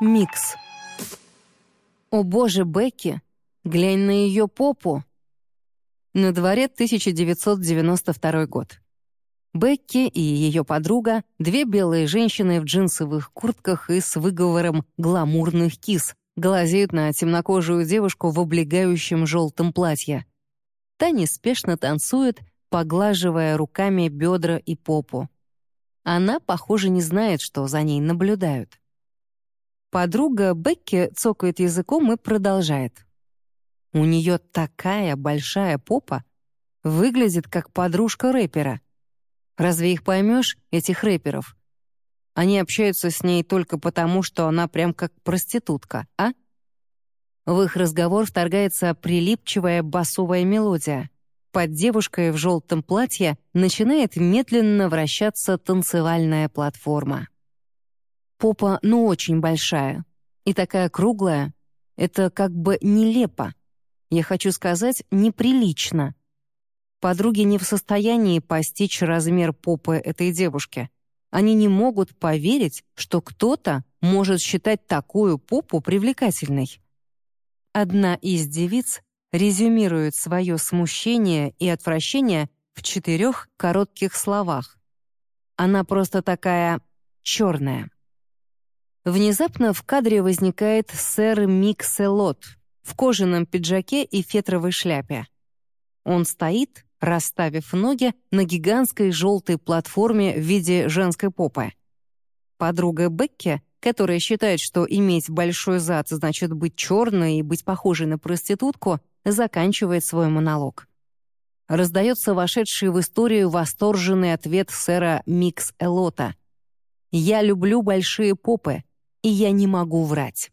Микс. О боже, Бекки, глянь на ее попу. На дворе 1992 год. Бекки и ее подруга — две белые женщины в джинсовых куртках и с выговором гламурных кис, глазеют на темнокожую девушку в облегающем желтом платье. Та неспешно танцует, поглаживая руками бедра и попу. Она, похоже, не знает, что за ней наблюдают. Подруга Бекки цокает языком и продолжает. У нее такая большая попа, выглядит как подружка рэпера. Разве их поймешь, этих рэперов? Они общаются с ней только потому, что она прям как проститутка, а? В их разговор вторгается прилипчивая басовая мелодия. Под девушкой в желтом платье начинает медленно вращаться танцевальная платформа. Попа ну очень большая. И такая круглая. Это как бы нелепо. Я хочу сказать, неприлично. Подруги не в состоянии постичь размер попы этой девушки. Они не могут поверить, что кто-то может считать такую попу привлекательной. Одна из девиц резюмирует свое смущение и отвращение в четырех коротких словах. Она просто такая черная. Внезапно в кадре возникает сэр Микселот в кожаном пиджаке и фетровой шляпе. Он стоит, расставив ноги на гигантской желтой платформе в виде женской попы. Подруга Бекки, которая считает, что иметь большой зад значит быть черной и быть похожей на проститутку, заканчивает свой монолог. Раздается вошедший в историю восторженный ответ сэра Микс Элота. «Я люблю большие попы и я не могу врать.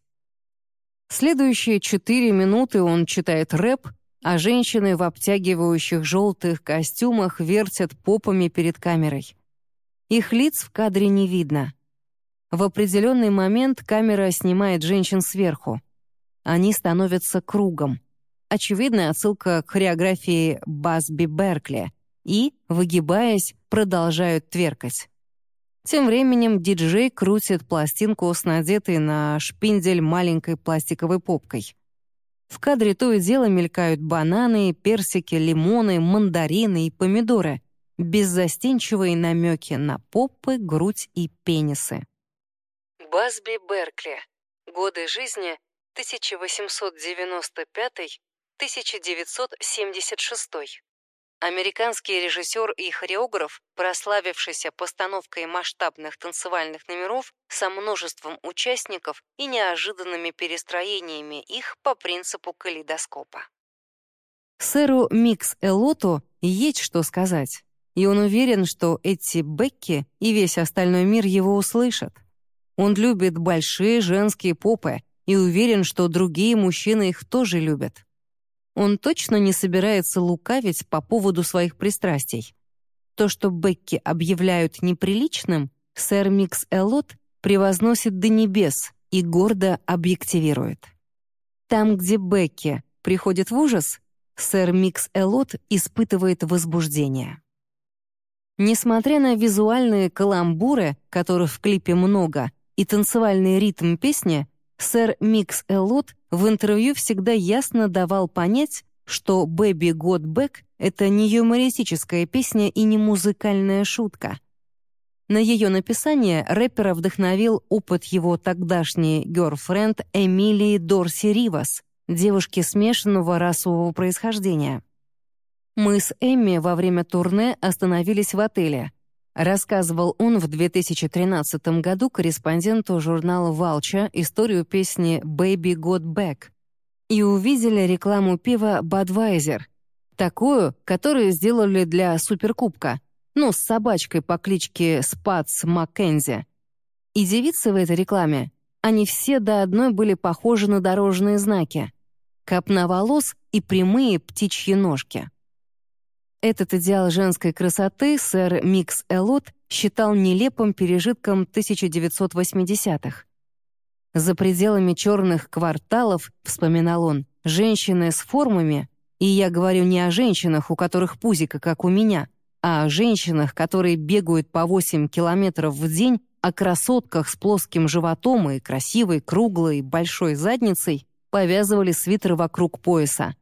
Следующие четыре минуты он читает рэп, а женщины в обтягивающих желтых костюмах вертят попами перед камерой. Их лиц в кадре не видно. В определенный момент камера снимает женщин сверху. Они становятся кругом. Очевидная отсылка к хореографии Басби Беркли и, выгибаясь, продолжают тверкать. Тем временем диджей крутит пластинку с надетой на шпиндель маленькой пластиковой попкой. В кадре то и дело мелькают бананы, персики, лимоны, мандарины и помидоры, беззастенчивые намеки на попы, грудь и пенисы. Басби Беркли. Годы жизни 1895-1976. Американский режиссер и хореограф, прославившийся постановкой масштабных танцевальных номеров со множеством участников и неожиданными перестроениями их по принципу калейдоскопа. Сэру Микс Элоту есть что сказать, и он уверен, что эти Бекки и весь остальной мир его услышат. Он любит большие женские попы и уверен, что другие мужчины их тоже любят. Он точно не собирается лукавить по поводу своих пристрастий. То, что Бекки объявляют неприличным, сэр Микс Элот превозносит до небес и гордо объективирует. Там, где Бекки приходит в ужас, сэр Микс Элот испытывает возбуждение. Несмотря на визуальные каламбуры, которых в клипе много, и танцевальный ритм песни, сэр Микс Элот в интервью всегда ясно давал понять, что «Baby Got Back» — это не юмористическая песня и не музыкальная шутка. На ее написание рэпера вдохновил опыт его тогдашней гёрфренд Эмилии Дорси Ривас, девушки смешанного расового происхождения. Мы с Эмми во время турне остановились в отеле — Рассказывал он в 2013 году корреспонденту журнала «Валча» историю песни «Baby Got Back» и увидели рекламу пива Budweiser, такую, которую сделали для Суперкубка, ну, с собачкой по кличке Спац Маккензи. И девицы в этой рекламе, они все до одной были похожи на дорожные знаки. Копна волос и прямые птичьи ножки. Этот идеал женской красоты сэр Микс Элот считал нелепым пережитком 1980-х. За пределами черных кварталов, вспоминал он, женщины с формами, и я говорю не о женщинах, у которых пузико, как у меня, о женщинах, которые бегают по 8 километров в день, о красотках с плоским животом и красивой, круглой, большой задницей, повязывали свитеры вокруг пояса.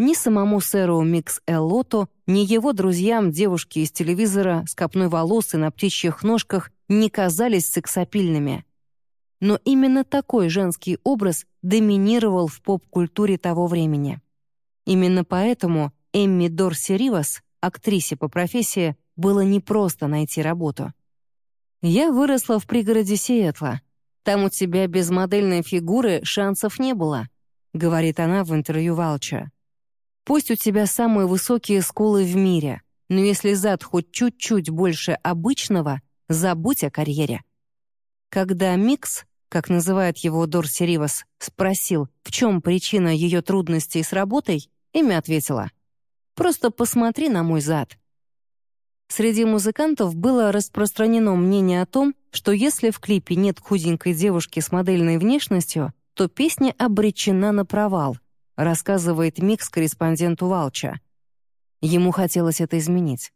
Ни самому сэру Микс Эллото, ни его друзьям девушки из телевизора с копной волос и на птичьих ножках не казались сексапильными. Но именно такой женский образ доминировал в поп-культуре того времени. Именно поэтому Эмми Дорси Ривас, актрисе по профессии, было непросто найти работу. «Я выросла в пригороде Сиэтла. Там у тебя без модельной фигуры шансов не было», — говорит она в интервью Валча. Пусть у тебя самые высокие скулы в мире, но если зад хоть чуть-чуть больше обычного, забудь о карьере. Когда Микс, как называет его Дорси Ривас, спросил, в чем причина ее трудностей с работой, Эми ответила, «Просто посмотри на мой зад». Среди музыкантов было распространено мнение о том, что если в клипе нет худенькой девушки с модельной внешностью, то песня обречена на провал — рассказывает Микс корреспонденту Vulture. Ему хотелось это изменить.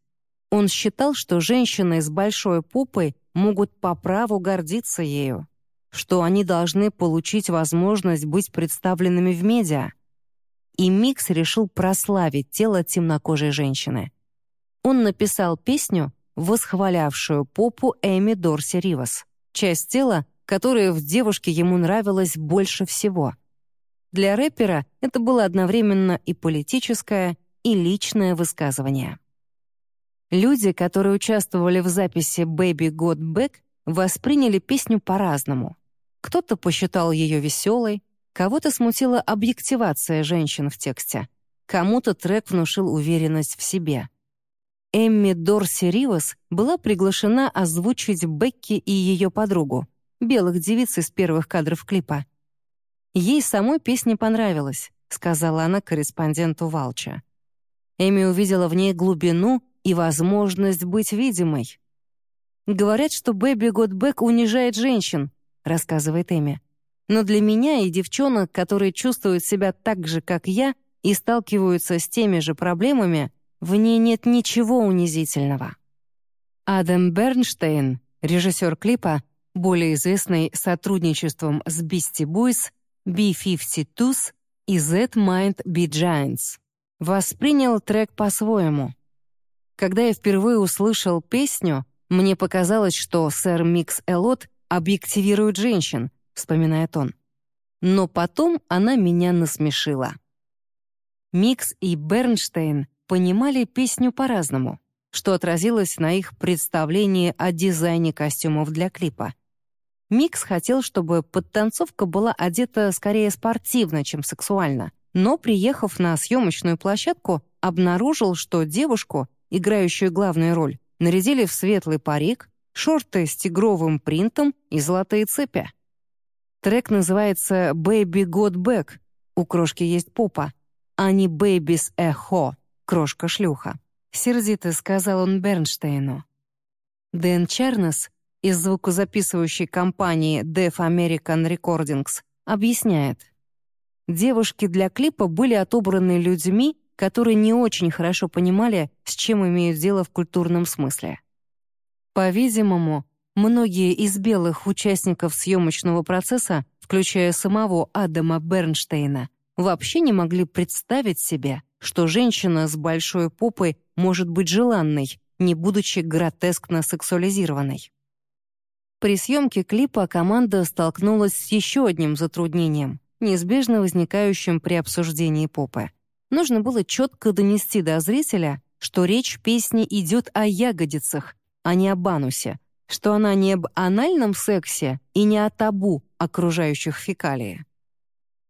Он считал, что женщины с большой попой могут по праву гордиться ею, что они должны получить возможность быть представленными в медиа. И Микс решил прославить тело темнокожей женщины. Он написал песню, восхвалявшую попу Эми Дорси Ривас, часть тела, которая в девушке ему нравилась больше всего — для рэпера это было одновременно и политическое, и личное высказывание. Люди, которые участвовали в записи «Baby Got Back», восприняли песню по-разному. Кто-то посчитал ее веселой, кого-то смутила объективация женщин в тексте, кому-то трек внушил уверенность в себе. Эмми Дорси Ривас была приглашена озвучить Бекки и ее подругу, белых девиц из первых кадров клипа — Ей самой песня понравилась, сказала она корреспонденту Vulture. Эми увидела в ней глубину и возможность быть видимой. «Говорят, что Baby Got Back унижает женщин», — рассказывает Эми. «Но для меня и девчонок, которые чувствуют себя так же, как я, и сталкиваются с теми же проблемами, в ней нет ничего унизительного». Адам Бернштейн, режиссер клипа, более известный сотрудничеством с Beastie Boys, B-52s и Z-Mind B-Giants. Воспринял трек по-своему. Когда я впервые услышал песню, мне показалось, что сэр Микс Элот объективирует женщин, вспоминает он. Но потом она меня насмешила. Микс и Бернштейн понимали песню по-разному, что отразилось на их представлении о дизайне костюмов для клипа — Микс хотел, чтобы подтанцовка была одета скорее спортивно, чем сексуально, но, приехав на съемочную площадку, обнаружил, что девушку, играющую главную роль, нарядили в светлый парик, шорты с тигровым принтом и золотые цепи. Трек называется «Baby Got Back» — у крошки есть попа, а не «Baby's Echo» — крошка-шлюха. Сердито сказал он Бернштейну. Дэн Чернес, из звукозаписывающей компании Def American Recordings объясняет. Девушки для клипа были отобраны людьми, которые не очень хорошо понимали, с чем имеют дело в культурном смысле. По-видимому, многие из белых участников съемочного процесса, включая самого Адама Бернштейна, вообще не могли представить себе, что женщина с большой попой может быть желанной, не будучи гротескно сексуализированной. При съемке клипа команда столкнулась с еще одним затруднением, неизбежно возникающим при обсуждении попы. Нужно было четко донести до зрителя, что речь в песне идет о ягодицах, а не о банусе, что она не об анальном сексе и не о табу окружающих фекалии.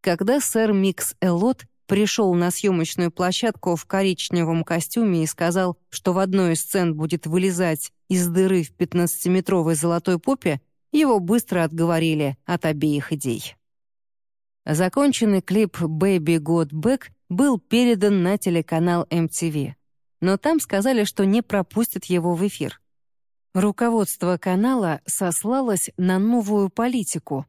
Когда сэр Микс Элот пришел на съемочную площадку в коричневом костюме и сказал, что в одной из сцен будет вылезать из дыры в 15-метровой золотой попе, его быстро отговорили от обеих идей. Законченный клип «Baby Got Back» был передан на телеканал MTV, но там сказали, что не пропустят его в эфир. Руководство канала сослалось на новую политику,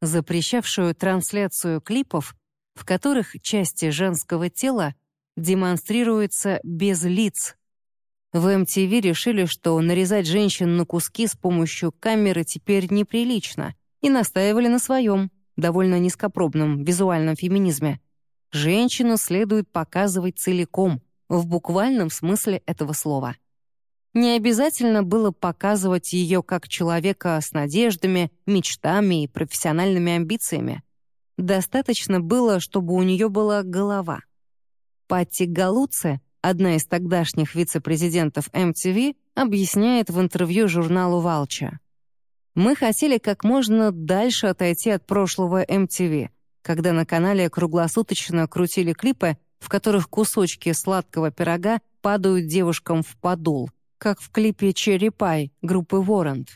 запрещавшую трансляцию клипов, в которых части женского тела демонстрируются без лиц, В MTV решили, что нарезать женщин на куски с помощью камеры теперь неприлично, и настаивали на своем, довольно низкопробном визуальном феминизме. Женщину следует показывать целиком, в буквальном смысле этого слова. Не обязательно было показывать ее как человека с надеждами, мечтами и профессиональными амбициями. Достаточно было, чтобы у нее была голова. Патти Галуце, одна из тогдашних вице-президентов MTV, объясняет в интервью журналу «Валча». «Мы хотели как можно дальше отойти от прошлого MTV, когда на канале круглосуточно крутили клипы, в которых кусочки сладкого пирога падают девушкам в подол, как в клипе «Черри Пай» группы Warrant.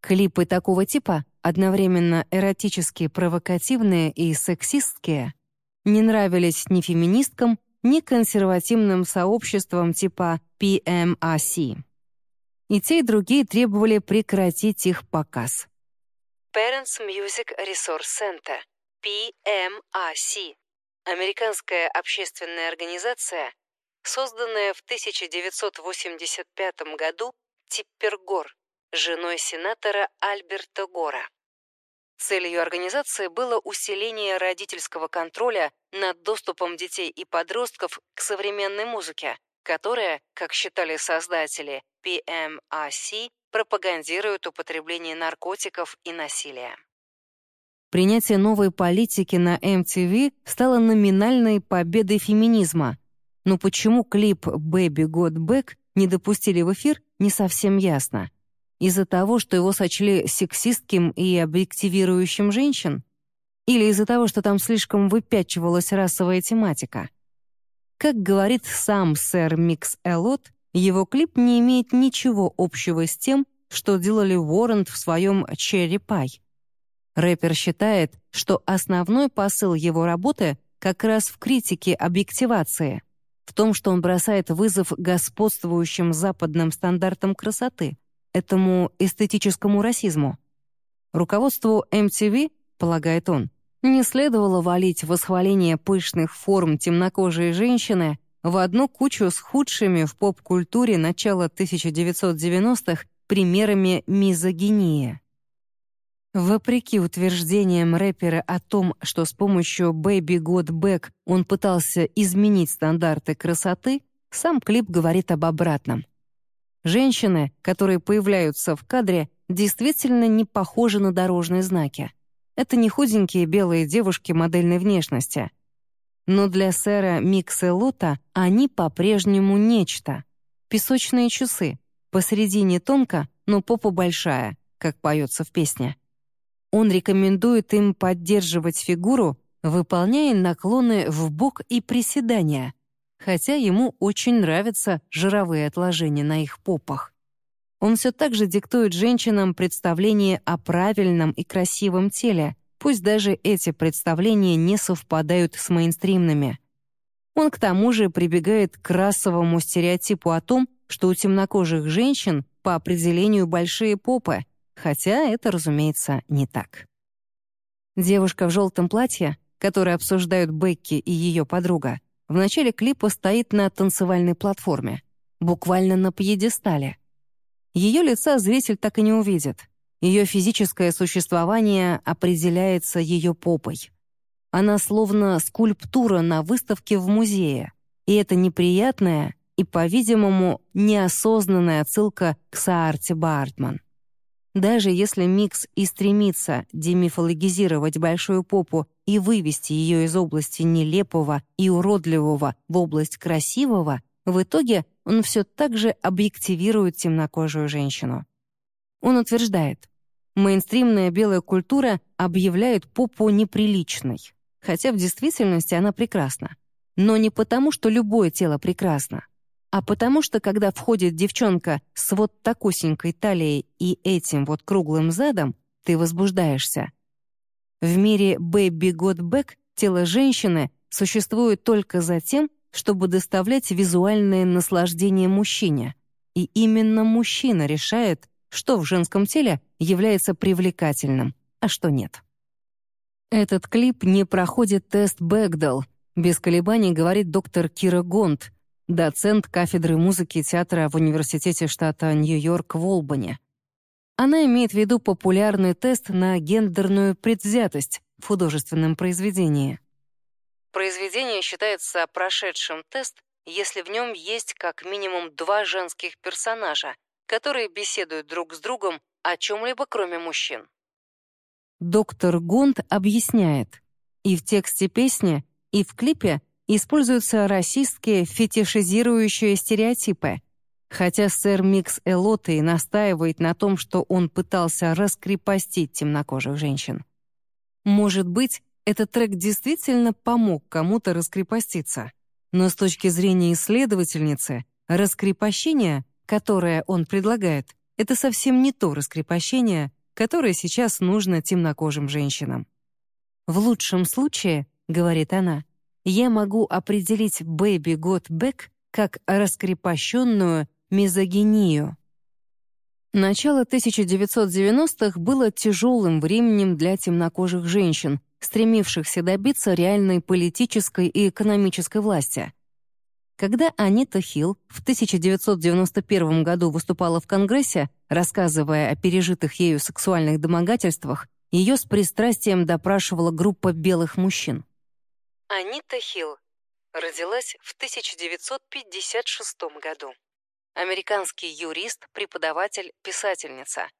Клипы такого типа, одновременно эротически провокативные и сексистские, не нравились ни феминисткам, ни консервативным сообществам типа PMRC. И те, и другие требовали прекратить их показ. Parents Music Resource Center, PMRC, американская общественная организация, созданная в 1985 году Типпергор, женой сенатора Альберта Гора. Целью организации было усиление родительского контроля над доступом детей и подростков к современной музыке, которая, как считали создатели PMRC, пропагандирует употребление наркотиков и насилия. Принятие новой политики на MTV стало номинальной победой феминизма. Но почему клип «Baby Got Back» не допустили в эфир, не совсем ясно. Из-за того, что его сочли сексистским и объективирующим женщин? Или из-за того, что там слишком выпячивалась расовая тематика? Как говорит сам сэр Микс Эллот, его клип не имеет ничего общего с тем, что делали Warrant в своем «Cherry Pie». Рэпер считает, что основной посыл его работы как раз в критике объективации, в том, что он бросает вызов господствующим западным стандартам красоты, этому эстетическому расизму. Руководству MTV, полагает он, не следовало валить восхваление пышных форм темнокожей женщины в одну кучу с худшими в поп-культуре начала 1990-х примерами мизогинии. Вопреки утверждениям рэпера о том, что с помощью «Baby Got Back» он пытался изменить стандарты красоты, сам клип говорит об обратном. Женщины, которые появляются в кадре, действительно не похожи на дорожные знаки. Это не худенькие белые девушки модельной внешности. Но для сэра Микса Лота они по-прежнему нечто. Песочные часы. Посередине тонко, но попа большая, как поется в песне. Он рекомендует им поддерживать фигуру, выполняя наклоны в бок и приседания, хотя ему очень нравятся жировые отложения на их попах. Он все так же диктует женщинам представление о правильном и красивом теле, пусть даже эти представления не совпадают с мейнстримными. Он к тому же прибегает к расовому стереотипу о том, что у темнокожих женщин по определению большие попы, хотя это, разумеется, не так. Девушка в желтом платье, которую обсуждают Бекки и ее подруга, в начале клипа стоит на танцевальной платформе, буквально на пьедестале. Ее лица зритель так и не увидит. Ее физическое существование определяется ее попой. Она словно скульптура на выставке в музее, и это неприятная и, по-видимому, неосознанная отсылка к Саарте Бартман. Даже если микс и стремится демифологизировать большую попу и вывести ее из области нелепого и уродливого в область красивого, в итоге он все так же объективирует темнокожую женщину. Он утверждает, мейнстримная белая культура объявляет попу неприличной, хотя в действительности она прекрасна. Но не потому, что любое тело прекрасно, а потому что, когда входит девчонка с вот такусенькой талией и этим вот круглым задом, ты возбуждаешься. В мире «Baby Got Back» тело женщины существует только за тем, чтобы доставлять визуальное наслаждение мужчине. И именно мужчина решает, что в женском теле является привлекательным, а что нет. Этот клип не проходит тест Бэгдал, без колебаний говорит доктор Кира Гонт, доцент кафедры музыки и театра в университете штата Нью-Йорк в Олбани. Она имеет в виду популярный тест на гендерную предвзятость в художественном произведении. Произведение считается прошедшим тест, если в нем есть как минимум два женских персонажа, которые беседуют друг с другом о чем-либо кроме мужчин. Доктор Гонт объясняет, и в тексте песни, и в клипе используются расистские фетишизирующие стереотипы, хотя сэр Микс Элоты настаивает на том, что он пытался раскрепостить темнокожих женщин. Может быть, этот трек действительно помог кому-то раскрепоститься, но с точки зрения исследовательницы, раскрепощение, которое он предлагает, это совсем не то раскрепощение, которое сейчас нужно темнокожим женщинам. В лучшем случае, говорит она, я могу определить «Baby Got Back» как раскрепощенную мизогинию. Начало 1990-х было тяжелым временем для темнокожих женщин, стремившихся добиться реальной политической и экономической власти. Когда Анита Хилл в 1991 году выступала в Конгрессе, рассказывая о пережитых ею сексуальных домогательствах, ее с пристрастием допрашивала группа белых мужчин. Анита Хилл родилась в 1956 году. Американский юрист, преподаватель, писательница.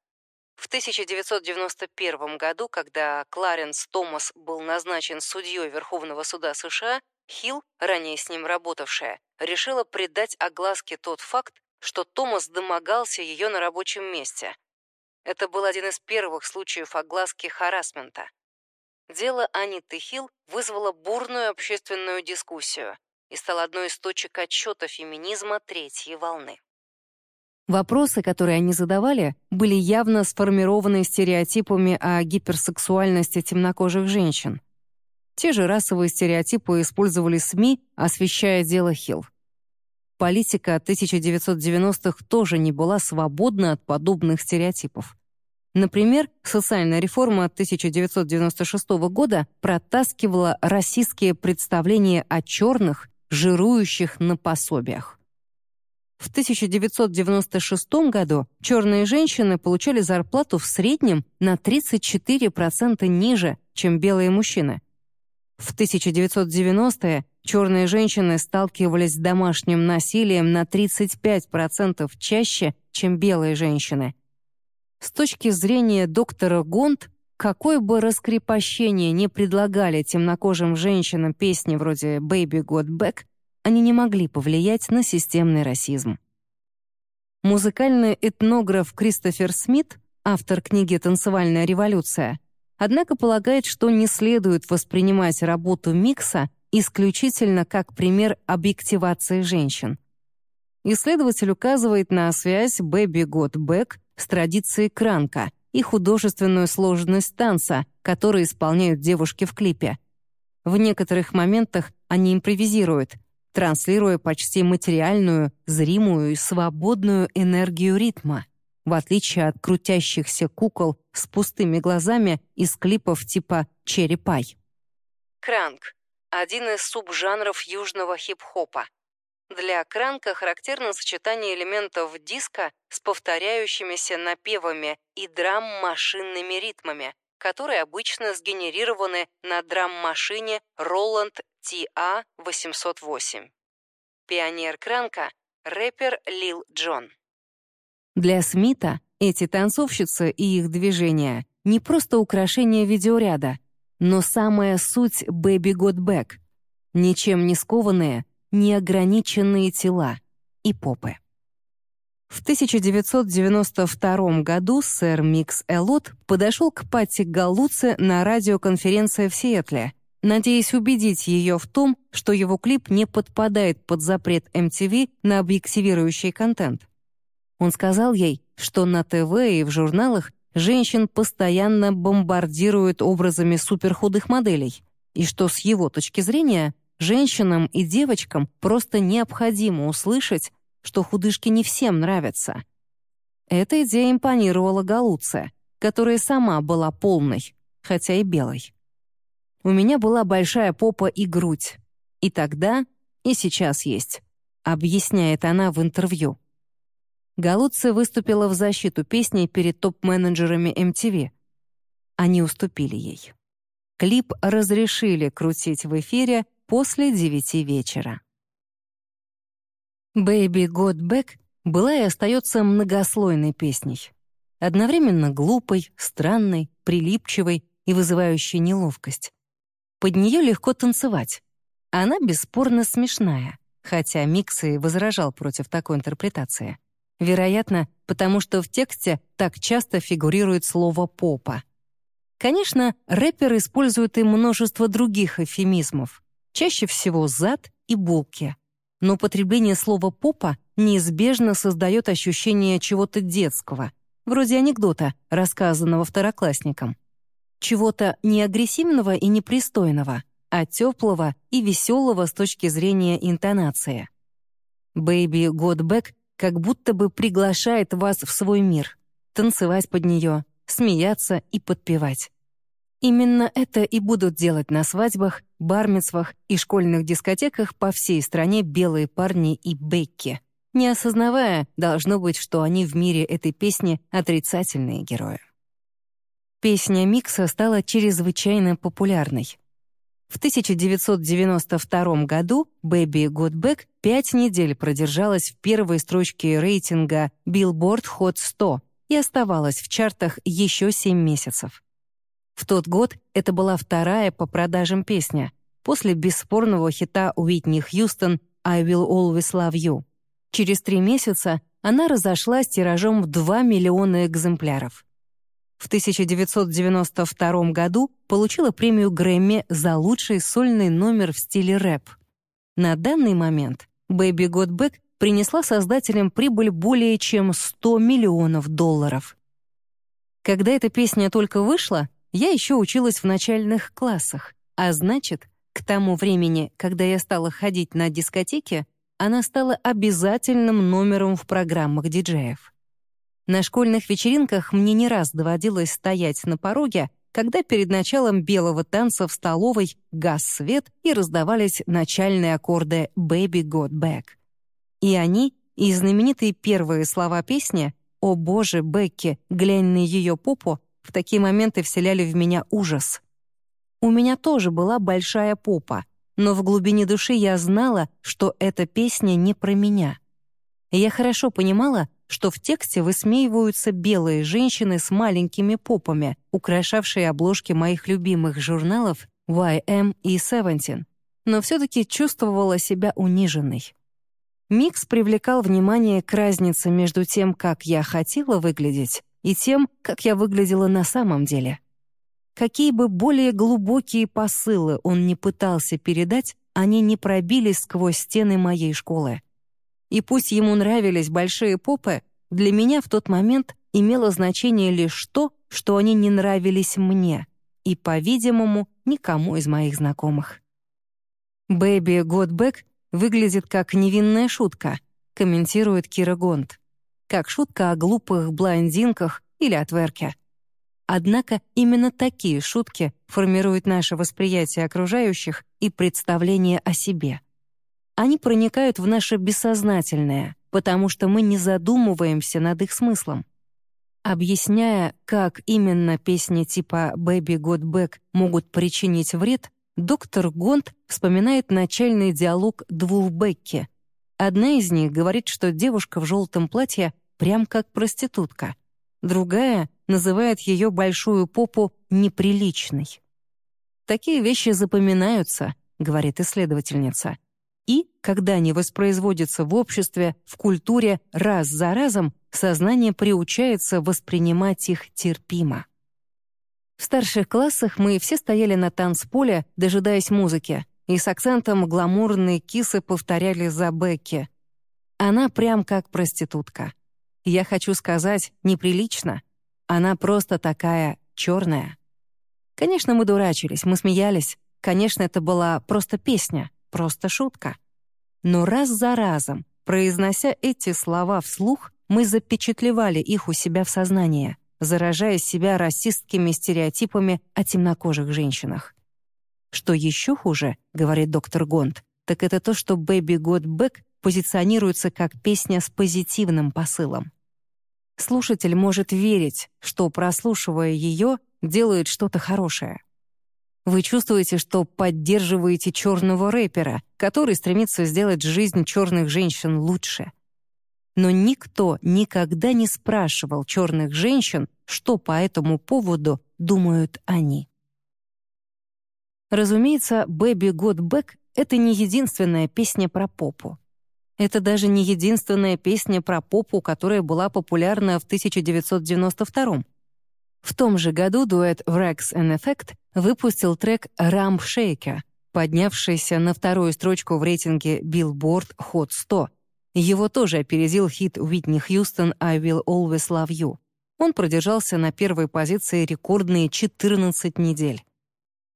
В 1991 году, когда Кларенс Томас был назначен судьей Верховного суда США, Хилл, ранее с ним работавшая, решила придать огласке тот факт, что Томас домогался ее на рабочем месте. Это был один из первых случаев огласки харасмента. Дело Аниты Хилл вызвало бурную общественную дискуссию и стал одной из точек отчета феминизма третьей волны. Вопросы, которые они задавали, были явно сформированы стереотипами о гиперсексуальности темнокожих женщин. Те же расовые стереотипы использовали СМИ, освещая дело Хилл. Политика 1990-х тоже не была свободна от подобных стереотипов. Например, социальная реформа 1996 года протаскивала российские представления о черных, жирующих на пособиях. В 1996 году черные женщины получали зарплату в среднем на 34% ниже, чем белые мужчины. В 1990-е черные женщины сталкивались с домашним насилием на 35% чаще, чем белые женщины – с точки зрения доктора Гонт, какое бы раскрепощение не предлагали темнокожим женщинам песни вроде «Baby Got Back», они не могли повлиять на системный расизм. Музыкальный этнограф Кристофер Смит, автор книги «Танцевальная революция», однако полагает, что не следует воспринимать работу Микса исключительно как пример объективации женщин. Исследователь указывает на связь «Baby Got Back» с традицией кранка и художественную сложность танца, который исполняют девушки в клипе. В некоторых моментах они импровизируют, транслируя почти материальную, зримую и свободную энергию ритма, в отличие от крутящихся кукол с пустыми глазами из клипов типа «Черри Пай». Кранк — один из субжанров южного хип-хопа. Для кранка характерно сочетание элементов диска с повторяющимися напевами и драм-машинными ритмами, которые обычно сгенерированы на драм-машине Roland TA808. Пионер кранка — рэпер Лил Джон. Для Смита эти танцовщицы и их движения не просто украшение видеоряда, но самая суть «Baby Got Back», ничем не скованные — неограниченные тела и попы. В 1992 году сэр Микс Элот подошел к Патти Галлуце на радиоконференции в Сиэтле, надеясь убедить ее в том, что его клип не подпадает под запрет MTV на объективирующий контент. Он сказал ей, что на ТВ и в журналах женщин постоянно бомбардируют образами суперхудых моделей, и что с его точки зрения Женщинам и девочкам просто необходимо услышать, что худышки не всем нравятся. Эта идея импонировала Галуце, которая сама была полной, хотя и белой. У меня была большая попа и грудь. И тогда, и сейчас есть. объясняет она в интервью. Галуци выступила в защиту песни перед топ-менеджерами MTV. Они уступили ей. Клип разрешили крутить в эфире после девяти вечера. «Baby Got Back» была и остается многослойной песней. Одновременно глупой, странной, прилипчивой и вызывающей неловкость. Под нее легко танцевать. Она бесспорно смешная, хотя Миксы возражал против такой интерпретации. Вероятно, потому что в тексте так часто фигурирует слово «попа». Конечно, рэпер использует и множество других эвфемизмов, чаще всего «зад» и «булки». Но употребление слова «попа» неизбежно создает ощущение чего-то детского, вроде анекдота, рассказанного второклассникам. Чего-то не агрессивного и непристойного, а теплого и веселого с точки зрения интонации. «Baby Got Back» как будто бы приглашает вас в свой мир, танцевать под нее, смеяться и подпевать. Именно это и будут делать на свадьбах, бармицвах и школьных дискотеках по всей стране белые парни и Бекки, не осознавая, должно быть, что они в мире этой песни отрицательные герои. Песня Микса стала чрезвычайно популярной. В 1992 году «Baby Got Back» пять недель продержалась в первой строчке рейтинга Billboard Hot 100 и оставалась в чартах еще семь месяцев. В тот год это была вторая по продажам песня, после бесспорного хита Уитни Хьюстон «I Will Always Love You». Через три месяца она разошлась тиражом в 2 миллиона экземпляров. В 1992 году получила премию Грэмми за лучший сольный номер в стиле рэп. На данный момент «Baby Got Back» принесла создателям прибыль более чем 100 миллионов долларов. Когда эта песня только вышла, я еще училась в начальных классах, а значит, к тому времени, когда я стала ходить на дискотеки, она стала обязательным номером в программах диджеев. На школьных вечеринках мне не раз доводилось стоять на пороге, когда перед началом белого танца в столовой гас свет и раздавались начальные аккорды «Baby Got Back». И они, и знаменитые первые слова песни «О боже, Бекки, глянь на ее попу» в такие моменты вселяли в меня ужас. У меня тоже была большая попа, но в глубине души я знала, что эта песня не про меня. Я хорошо понимала, что в тексте высмеиваются белые женщины с маленькими попами, украшавшие обложки моих любимых журналов YM и Seventeen, но все-таки чувствовала себя униженной. Микс привлекал внимание к разнице между тем, как я хотела выглядеть, и тем, как я выглядела на самом деле. Какие бы более глубокие посылы он не пытался передать, они не пробились сквозь стены моей школы. И пусть ему нравились большие попы, для меня в тот момент имело значение лишь то, что они не нравились мне и, по-видимому, никому из моих знакомых. «Бэби Годбэк» выглядит как невинная шутка, комментирует Кира Гонд. Как шутка о глупых блондинках или о тверке. Однако именно такие шутки формируют наше восприятие окружающих и представление о себе — они проникают в наше бессознательное, потому что мы не задумываемся над их смыслом. Объясняя, как именно песни типа «Baby Got Back» могут причинить вред, доктор Гонт вспоминает начальный диалог двух Бекки. Одна из них говорит, что девушка в желтом платье прям как проститутка. Другая называет ее большую попу неприличной. «Такие вещи запоминаются», — говорит исследовательница и, когда они воспроизводятся в обществе, в культуре раз за разом, сознание приучается воспринимать их терпимо. В старших классах мы все стояли на танцполе, дожидаясь музыки, и с акцентом гламурные кисы повторяли за Бекки. Она прям как проститутка. Я хочу сказать, неприлично. Она просто такая черная. Конечно, мы дурачились, мы смеялись. Конечно, это была просто песня — просто шутка. Но раз за разом, произнося эти слова вслух, мы запечатлевали их у себя в сознании, заражая себя расистскими стереотипами о темнокожих женщинах. Что еще хуже, говорит доктор Гонд, так это то, что «Baby Got Back» позиционируется как песня с позитивным посылом. Слушатель может верить, что, прослушивая ее, делает что-то хорошее. Вы чувствуете, что поддерживаете черного рэпера, который стремится сделать жизнь черных женщин лучше. Но никто никогда не спрашивал черных женщин, что по этому поводу думают они. Разумеется, «Baby Got Back» — это не единственная песня про попу. Это даже не единственная песня про попу, которая была популярна в 1992 В том же году дуэт Wrex and Effect выпустил трек «Рамп Shaker», поднявшийся на вторую строчку в рейтинге Billboard Hot 100. Его тоже опередил хит Уитни Хьюстон «I Will Always Love You». Он продержался на первой позиции рекордные 14 недель.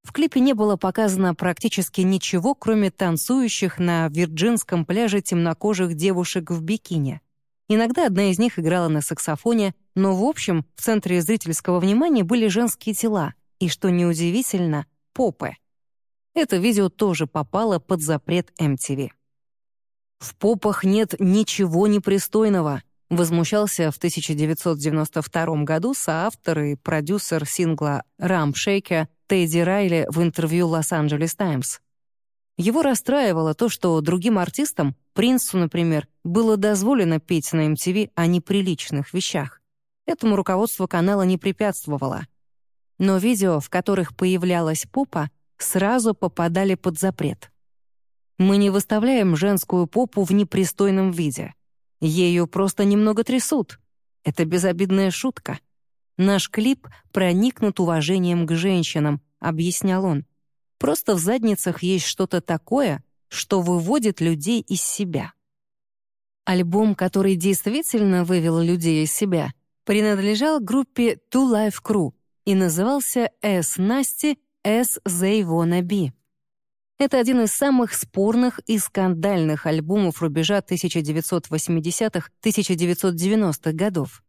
В клипе не было показано практически ничего, кроме танцующих на вирджинском пляже темнокожих девушек в бикини. Иногда одна из них играла на саксофоне, но в общем в центре зрительского внимания были женские тела и, что неудивительно, попы. Это видео тоже попало под запрет MTV. В попах нет ничего непристойного, Возмущался в 1992 году соавтор и продюсер сингла «Рамп Шейка» Тедди Райли в интервью «Лос-Анджелес Таймс». Его расстраивало то, что другим артистам, Принцу, например, было дозволено петь на MTV о неприличных вещах. Этому руководство канала не препятствовало. Но видео, в которых появлялась попа, сразу попадали под запрет. Мы не выставляем женскую попу в непристойном виде — Ею просто немного трясут. Это безобидная шутка. Наш клип проникнут уважением к женщинам, объяснял он. Просто в задницах есть что-то такое, что выводит людей из себя. Альбом, который действительно вывел людей из себя, принадлежал группе Two Life Crew и назывался «S Nasty S They Wanna Be». Это один из самых спорных и скандальных альбомов рубежа 1980-1990-х годов.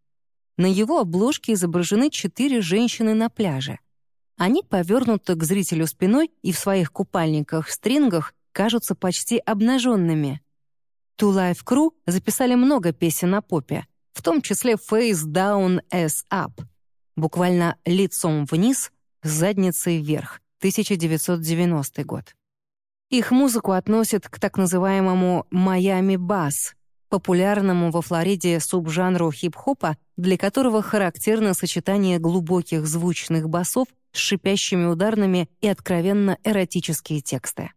На его обложке изображены четыре женщины на пляже. Они повернуты к зрителю спиной и в своих купальниках-стрингах кажутся почти обнаженными. Two Life Crew записали много песен на попе, в том числе Face Down Ass Up, буквально лицом вниз, задницей вверх, 1990 год. Их музыку относят к так называемому «Майами Бас», популярному во Флориде субжанру хип-хопа, для которого характерно сочетание глубоких звучных басов с шипящими ударными и откровенно эротические тексты.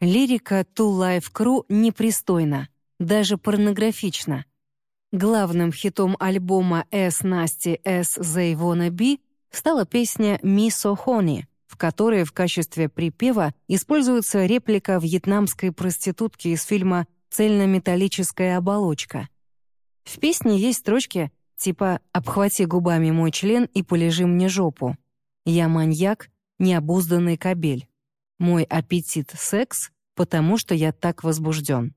Лирика Two Life Crew непристойна, даже порнографична. Главным хитом альбома «S Nasty S They Wanna Be» стала песня «Me So Honey», в которой в качестве припева используется реплика вьетнамской проститутки из фильма «Цельнометаллическая оболочка». В песне есть строчки типа «Обхвати губами мой член и полежи мне жопу». «Я маньяк, необузданный кобель». «Мой аппетит — секс, потому что я так возбужден».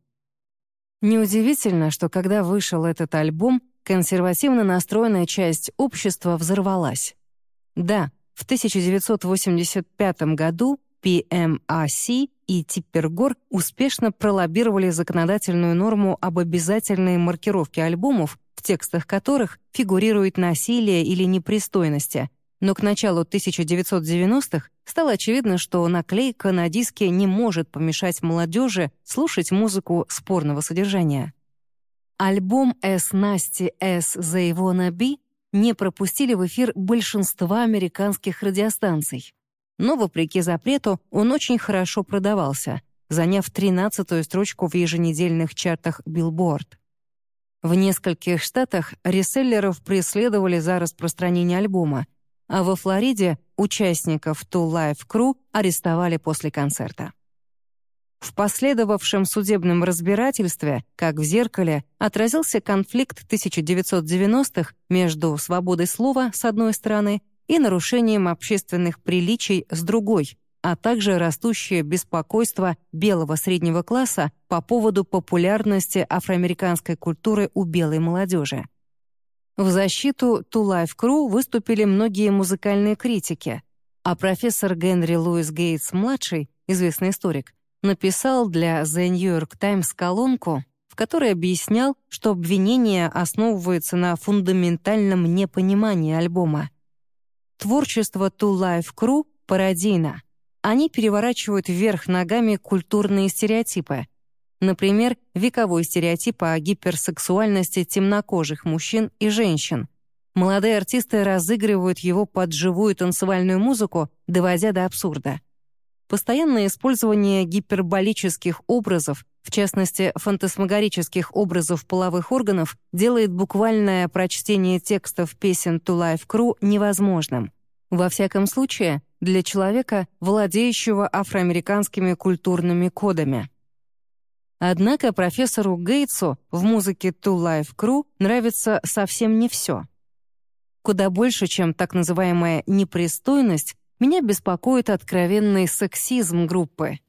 Неудивительно, что когда вышел этот альбом, консервативно настроенная часть общества взорвалась. Да, в 1985 году PMRC и Типпергор успешно пролоббировали законодательную норму об обязательной маркировке альбомов, в текстах которых фигурирует насилие или непристойности, но к началу 1990-х стало очевидно, что наклейка на диске не может помешать молодежи слушать музыку спорного содержания. Альбом «S Nasty S They Wanna Be» не пропустили в эфир большинства американских радиостанций. Но, вопреки запрету, он очень хорошо продавался, заняв 13-ю строчку в еженедельных чартах Billboard. В нескольких штатах реселлеров преследовали за распространение альбома, а во Флориде участников Two Life Crew арестовали после концерта. В последовавшем судебном разбирательстве, как в зеркале, отразился конфликт 1990-х между свободой слова, с одной стороны, и нарушением общественных приличий, с другой, а также растущее беспокойство белого среднего класса по поводу популярности афроамериканской культуры у белой молодежи. В защиту Two Life Crew выступили многие музыкальные критики, а профессор Генри Луис Гейтс-младший, известный историк, написал для The New York Times колонку, в которой объяснял, что обвинение основывается на фундаментальном непонимании альбома. Творчество Two Life Crew пародийно. Они переворачивают вверх ногами культурные стереотипы. Например, вековой стереотип о гиперсексуальности темнокожих мужчин и женщин. Молодые артисты разыгрывают его под живую танцевальную музыку, доводя до абсурда. Постоянное использование гиперболических образов, в частности, фантасмагорических образов половых органов, делает буквальное прочтение текстов песен To Life Crew невозможным. Во всяком случае, для человека, владеющего афроамериканскими культурными кодами. Однако профессору Гейтсу в музыке To Life Crew нравится совсем не все. Куда больше, чем так называемая непристойность, меня беспокоит откровенный сексизм группы.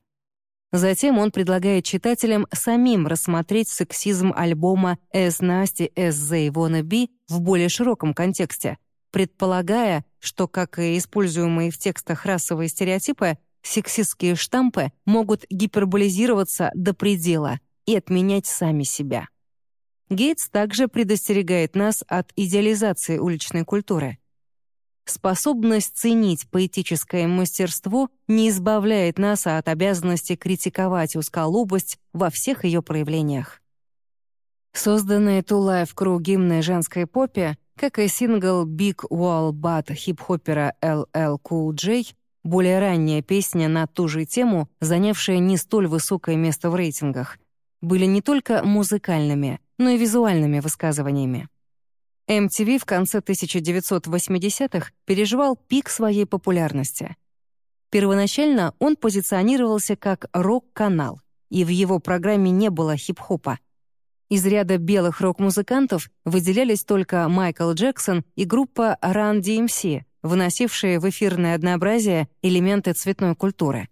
Затем он предлагает читателям самим рассмотреть сексизм альбома «As Nasty as They Wanna Be» в более широком контексте, предполагая, что, как и используемые в текстах расовые стереотипы, сексистские штампы могут гиперболизироваться до предела и отменять сами себя. Гейтс также предостерегает нас от идеализации уличной культуры — Способность ценить поэтическое мастерство не избавляет нас от обязанности критиковать усколобость во всех ее проявлениях. To Life Crew гимны женской попе, как и сингл Big Wall Butt хип-хопера LL Cool J, более ранняя песня на ту же тему, занявшая не столь высокое место в рейтингах, были не только музыкальными, но и визуальными высказываниями. MTV в конце 1980-х переживал пик своей популярности. Первоначально он позиционировался как рок-канал, и в его программе не было хип-хопа. Из ряда белых рок-музыкантов выделялись только Майкл Джексон и группа Run DMC, выносившие в эфирное однообразие элементы цветной культуры.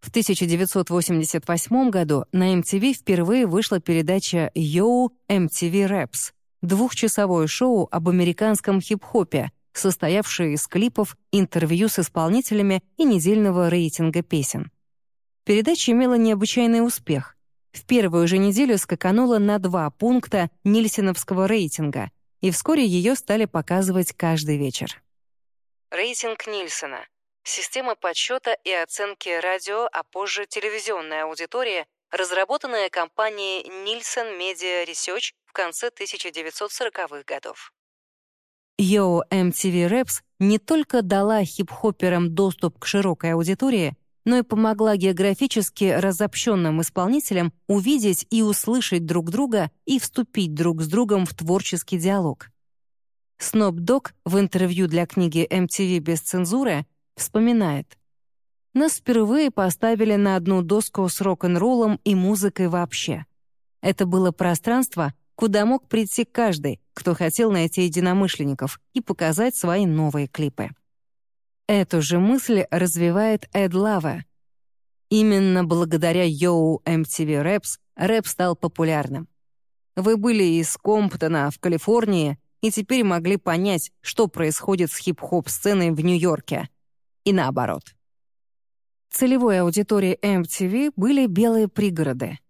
В 1988 году на MTV впервые вышла передача «Yo MTV Raps», двухчасовое шоу об американском хип-хопе, состоявшее из клипов, интервью с исполнителями и недельного рейтинга песен. Передача имела необычайный успех. В первую же неделю скаканула на два пункта Нильсеновского рейтинга, и вскоре ее стали показывать каждый вечер. Рейтинг Нильсена — система подсчета и оценки радио, а позже телевизионная аудитория, разработанная компанией Nielsen Media Research конце 1940-х годов. Yo MTV Raps не только дала хип-хоперам доступ к широкой аудитории, но и помогла географически разобщенным исполнителям увидеть и услышать друг друга и вступить друг с другом в творческий диалог. Snoop Dogg в интервью для книги MTV без цензуры вспоминает. «Нас впервые поставили на одну доску с рок-н-роллом и музыкой вообще. Это было пространство, куда мог прийти каждый, кто хотел найти единомышленников и показать свои новые клипы. Эту же мысль развивает Эд Лава. Именно благодаря Yo MTV Raps рэп стал популярным. Вы были из Комптона в Калифорнии и теперь могли понять, что происходит с хип-хоп-сценой в Нью-Йорке. И наоборот. Целевой аудиторией MTV были белые пригороды —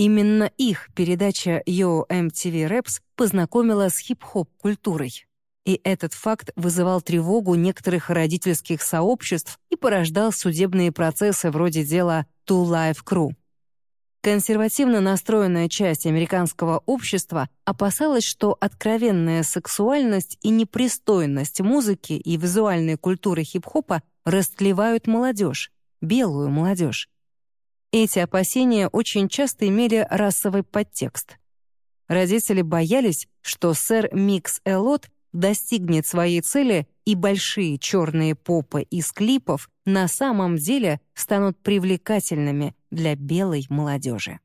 Именно их передача Yo MTV Raps познакомила с хип-хоп-культурой. И этот факт вызывал тревогу некоторых родительских сообществ и порождал судебные процессы вроде дела Two Life Crew. Консервативно настроенная часть американского общества опасалась, что откровенная сексуальность и непристойность музыки и визуальной культуры хип-хопа растлевают молодежь, белую молодежь. Эти опасения очень часто имели расовый подтекст. Родители боялись, что сэр Микс Элот достигнет своей цели, и большие черные попы из клипов на самом деле станут привлекательными для белой молодежи.